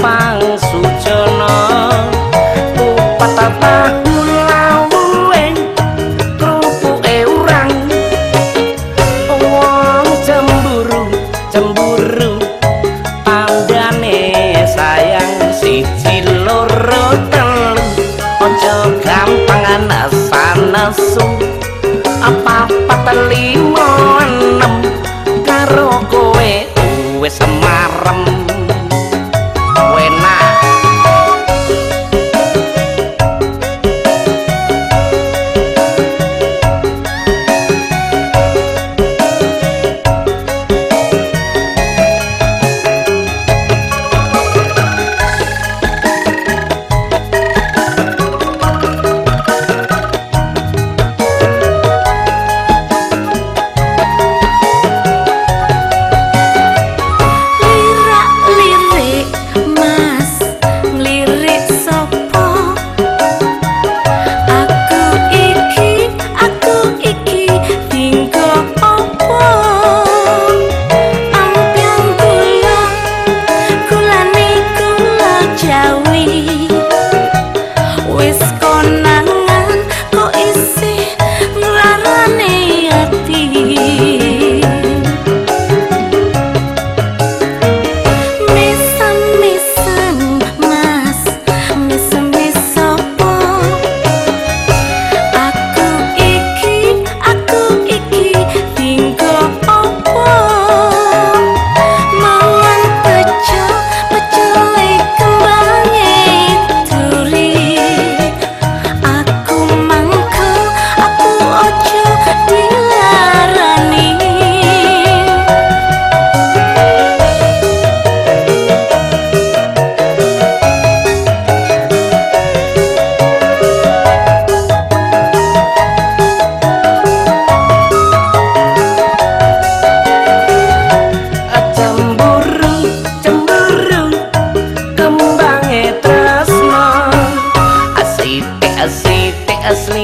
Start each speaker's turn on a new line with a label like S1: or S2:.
S1: pang sujana upatata lawen krupuke urang? Wong cemburu cemburu. Pandane sayang siji loro telu. Aja gampang ana sanesu. Apa patang lima enem. Karo kowe wis semarem